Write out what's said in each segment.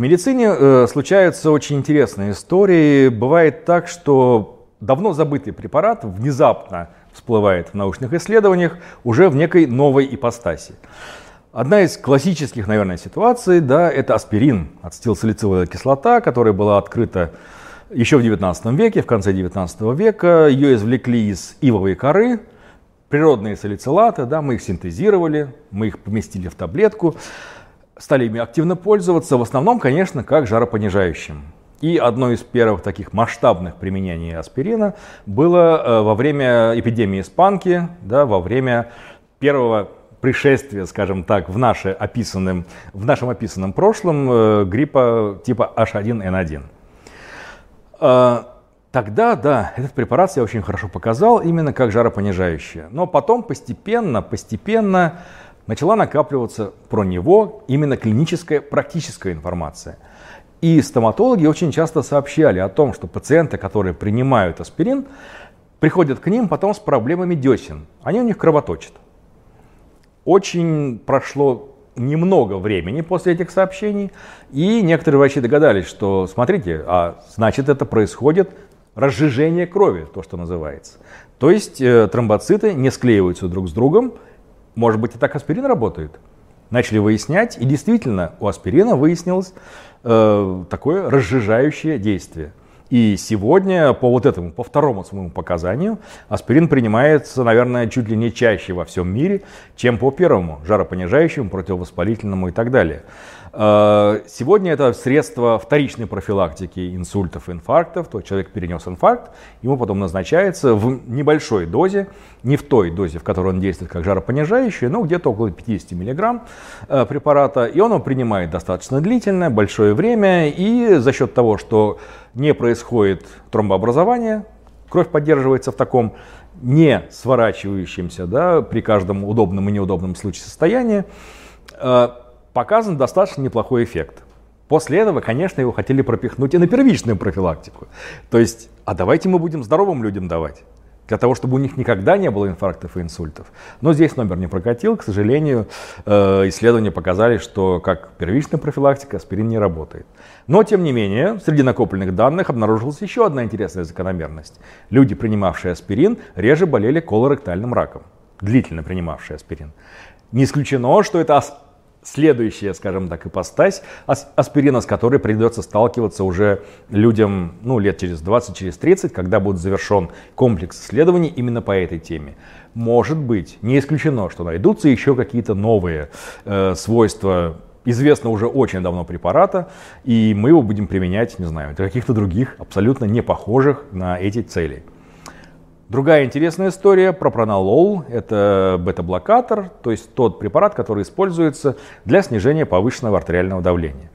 В медицине э, случаются очень интересные истории. Бывает так, что давно забытый препарат внезапно всплывает в научных исследованиях уже в некой новой ипостаси. Одна из классических, наверное, ситуаций, да, это аспирин, ацетилсалициловая кислота, которая была открыта еще в 19 веке, в конце 19 века. Ее извлекли из ивовой коры, природные салицилаты, да, мы их синтезировали, мы их поместили в таблетку, стали ими активно пользоваться, в основном, конечно, как жаропонижающим. И одно из первых таких масштабных применений аспирина было э, во время эпидемии испанки, да, во время первого пришествия, скажем так, в, наше описанном, в нашем описанном прошлом э, гриппа типа H1N1. Э, тогда, да, этот препарат себя очень хорошо показал именно как жаропонижающее. Но потом постепенно, постепенно начала накапливаться про него именно клиническая, практическая информация – и стоматологи очень часто сообщали о том, что пациенты, которые принимают аспирин, приходят к ним потом с проблемами десен. Они у них кровоточат. Очень прошло немного времени после этих сообщений, и некоторые врачи догадались, что, смотрите, а значит это происходит разжижение крови, то, что называется. То есть э, тромбоциты не склеиваются друг с другом. Может быть, и так аспирин работает. Начали выяснять, и действительно у аспирина выяснилось, э, такое разжижающее действие. И сегодня по вот этому, по второму своему показанию, аспирин принимается, наверное, чуть ли не чаще во всем мире, чем по первому, жаропонижающему, противовоспалительному и так далее. Э, сегодня это средство вторичной профилактики инсультов и инфарктов. То человек перенес инфаркт, ему потом назначается в небольшой дозе, не в той дозе, в которой он действует как жаропонижающий, но где-то около 50 мг э, препарата. И он его принимает достаточно длительное, большое время. И за счет того, что не происходит тромбообразование, кровь поддерживается в таком не сворачивающемся да, при каждом удобном и неудобном случае состоянии, э, показан достаточно неплохой эффект. После этого, конечно, его хотели пропихнуть и на первичную профилактику. То есть, а давайте мы будем здоровым людям давать для того, чтобы у них никогда не было инфарктов и инсультов. Но здесь номер не прокатил, к сожалению, э, исследования показали, что как первичная профилактика аспирин не работает. Но, тем не менее, среди накопленных данных обнаружилась еще одна интересная закономерность. Люди, принимавшие аспирин, реже болели колоректальным раком, длительно принимавшие аспирин. Не исключено, что это следующая, скажем так, ипостась аспирина, с которой придется сталкиваться уже людям ну, лет через 20, через 30, когда будет завершен комплекс исследований именно по этой теме. Может быть, не исключено, что найдутся еще какие-то новые э, свойства известно уже очень давно препарата, и мы его будем применять, не знаю, для каких-то других, абсолютно не похожих на эти цели. Другая интересная история про пронолол. Это бета-блокатор, то есть тот препарат, который используется для снижения повышенного артериального давления.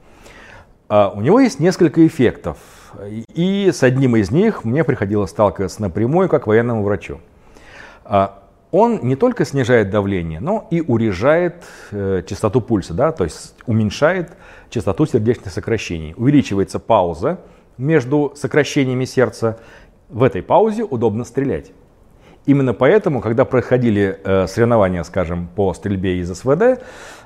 А у него есть несколько эффектов. И с одним из них мне приходилось сталкиваться напрямую, как военному врачу. А он не только снижает давление, но и урежает э, частоту пульса, да, то есть уменьшает частоту сердечных сокращений. Увеличивается пауза между сокращениями сердца в этой паузе удобно стрелять. Именно поэтому, когда проходили э, соревнования, скажем, по стрельбе из СВД,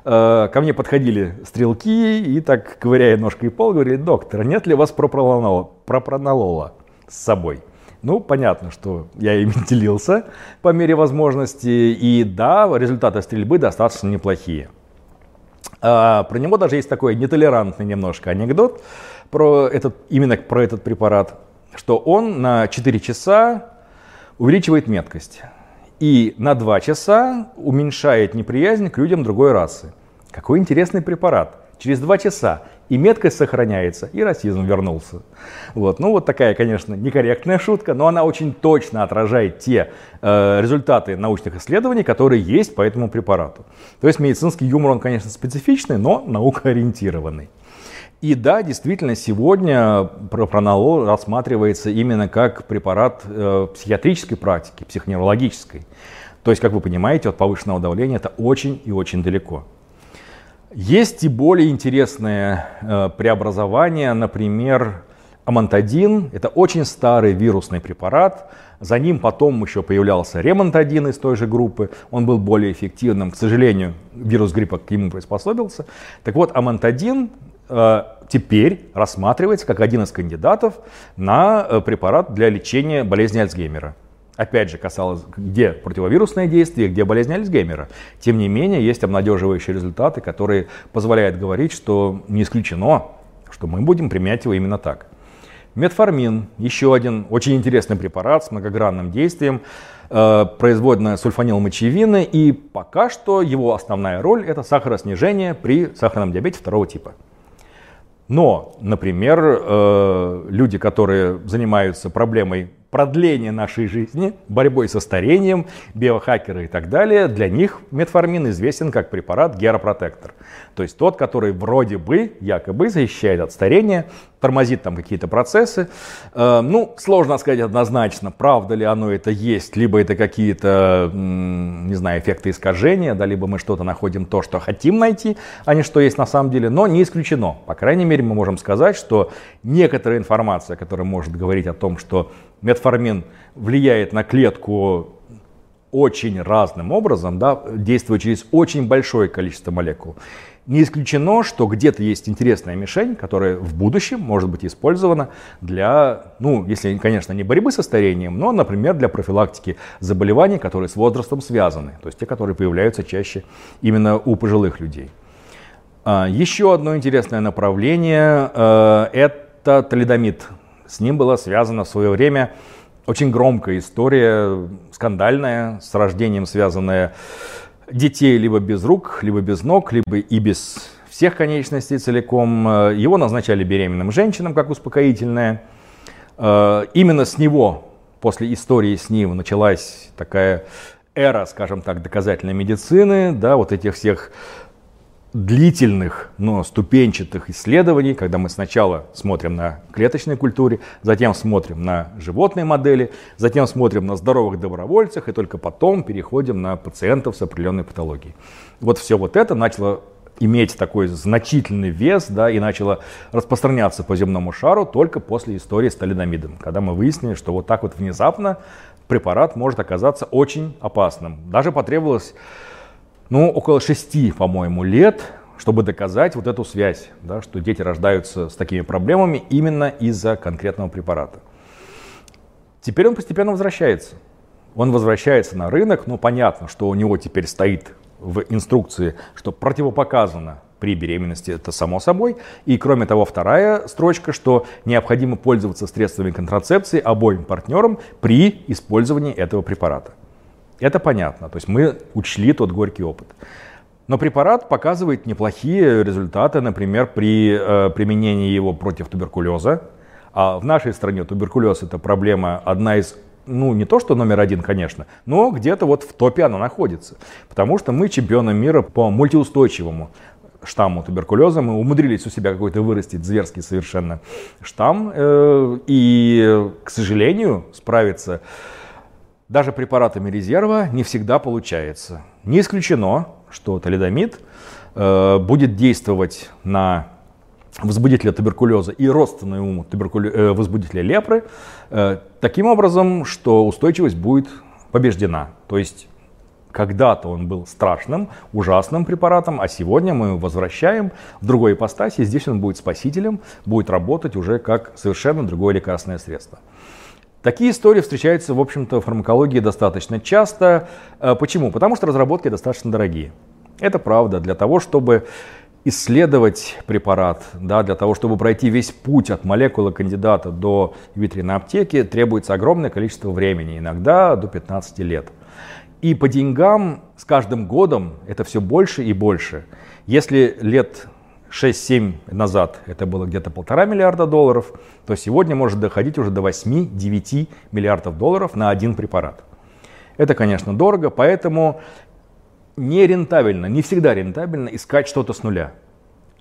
э, ко мне подходили стрелки и так, ковыряя ножкой пол, говорили, доктор, нет ли у вас пропронолола, пропронолола с собой? Ну, понятно, что я им делился по мере возможности. И да, результаты стрельбы достаточно неплохие. А, про него даже есть такой нетолерантный немножко анекдот про этот, именно про этот препарат что он на 4 часа увеличивает меткость и на 2 часа уменьшает неприязнь к людям другой расы. Какой интересный препарат. Через 2 часа и меткость сохраняется, и расизм вернулся. Вот. Ну вот такая, конечно, некорректная шутка, но она очень точно отражает те э, результаты научных исследований, которые есть по этому препарату. То есть медицинский юмор, он, конечно, специфичный, но наукоориентированный. И да, действительно, сегодня пропронолол рассматривается именно как препарат э, психиатрической практики, психоневрологической. То есть, как вы понимаете, от повышенного давления это очень и очень далеко. Есть и более интересные э, преобразования, например, амантадин. Это очень старый вирусный препарат. За ним потом еще появлялся ремонтадин из той же группы. Он был более эффективным. К сожалению, вирус гриппа к нему приспособился. Так вот, амантадин теперь рассматривается как один из кандидатов на э, препарат для лечения болезни Альцгеймера. Опять же, касалось, где противовирусное действие, где болезнь Альцгеймера. Тем не менее, есть обнадеживающие результаты, которые позволяют говорить, что не исключено, что мы будем применять его именно так. Метформин, еще один очень интересный препарат с многогранным действием, э, производная сульфанилмочевины, и пока что его основная роль это сахароснижение при сахарном диабете второго типа. Но, например, э, люди, которые занимаются проблемой продления нашей жизни, борьбой со старением, биохакеры и так далее, для них метформин известен как препарат геропротектор. То есть тот, который вроде бы, якобы защищает от старения, тормозит там какие-то процессы. Э, ну, сложно сказать однозначно, правда ли оно это есть, либо это какие-то, не знаю, эффекты искажения, да, либо мы что-то находим то, что хотим найти, а не что есть на самом деле, но не исключено. По крайней мере, мы можем сказать, что некоторая информация, которая может говорить о том, что метформин влияет на клетку очень разным образом, да, действуя через очень большое количество молекул. Не исключено, что где-то есть интересная мишень, которая в будущем может быть использована для, ну, если, конечно, не борьбы со старением, но, например, для профилактики заболеваний, которые с возрастом связаны, то есть те, которые появляются чаще именно у пожилых людей. А, еще одно интересное направление э, – это талидомид. С ним была связана в свое время очень громкая история, скандальная, с рождением связанная детей либо без рук, либо без ног, либо и без всех конечностей целиком. Э, его назначали беременным женщинам как успокоительное. Э, именно с него, после истории с ним, началась такая эра, скажем так, доказательной медицины, да, вот этих всех длительных, но ступенчатых исследований, когда мы сначала смотрим на клеточной культуре, затем смотрим на животные модели, затем смотрим на здоровых добровольцах и только потом переходим на пациентов с определенной патологией. Вот все вот это начало иметь такой значительный вес да, и начало распространяться по земному шару только после истории с талидомидом, когда мы выяснили, что вот так вот внезапно препарат может оказаться очень опасным. Даже потребовалось ну, около шести, по-моему, лет, чтобы доказать вот эту связь, да, что дети рождаются с такими проблемами именно из-за конкретного препарата. Теперь он постепенно возвращается. Он возвращается на рынок, ну понятно, что у него теперь стоит в инструкции, что противопоказано при беременности, это само собой. И кроме того, вторая строчка, что необходимо пользоваться средствами контрацепции обоим партнерам при использовании этого препарата. Это понятно, то есть мы учли тот горький опыт. Но препарат показывает неплохие результаты, например, при э, применении его против туберкулеза. А в нашей стране туберкулез это проблема одна из ну, не то, что номер один, конечно, но где-то вот в топе она находится. Потому что мы чемпионы мира по мультиустойчивому штамму туберкулеза. Мы умудрились у себя какой-то вырастить зверский совершенно штамм. Э, и, к сожалению, справиться даже препаратами резерва не всегда получается. Не исключено, что талидомид э, будет действовать на возбудителя туберкулеза и родственного ему туберкулё... э, возбудителя лепры э, таким образом, что устойчивость будет побеждена. То есть когда-то он был страшным, ужасным препаратом, а сегодня мы его возвращаем в другой ипостаси, здесь он будет спасителем, будет работать уже как совершенно другое лекарственное средство. Такие истории встречаются, в общем-то, в фармакологии достаточно часто. Э, почему? Потому что разработки достаточно дорогие. Это правда. Для того, чтобы исследовать препарат, да, для того, чтобы пройти весь путь от молекулы кандидата до витрины аптеки, требуется огромное количество времени, иногда до 15 лет. И по деньгам с каждым годом это все больше и больше. Если лет 6-7 назад это было где-то полтора миллиарда долларов, то сегодня может доходить уже до 8-9 миллиардов долларов на один препарат. Это, конечно, дорого, поэтому не рентабельно, не всегда рентабельно искать что-то с нуля.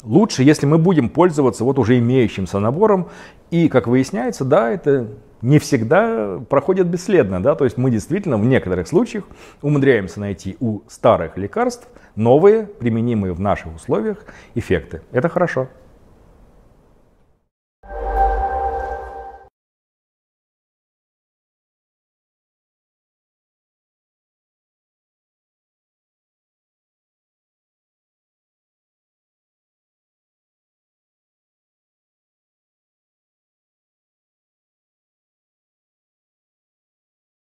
Лучше, если мы будем пользоваться вот уже имеющимся набором, и, как выясняется, да, это не всегда проходит бесследно, да, то есть мы действительно в некоторых случаях умудряемся найти у старых лекарств новые, применимые в наших условиях эффекты. Это хорошо.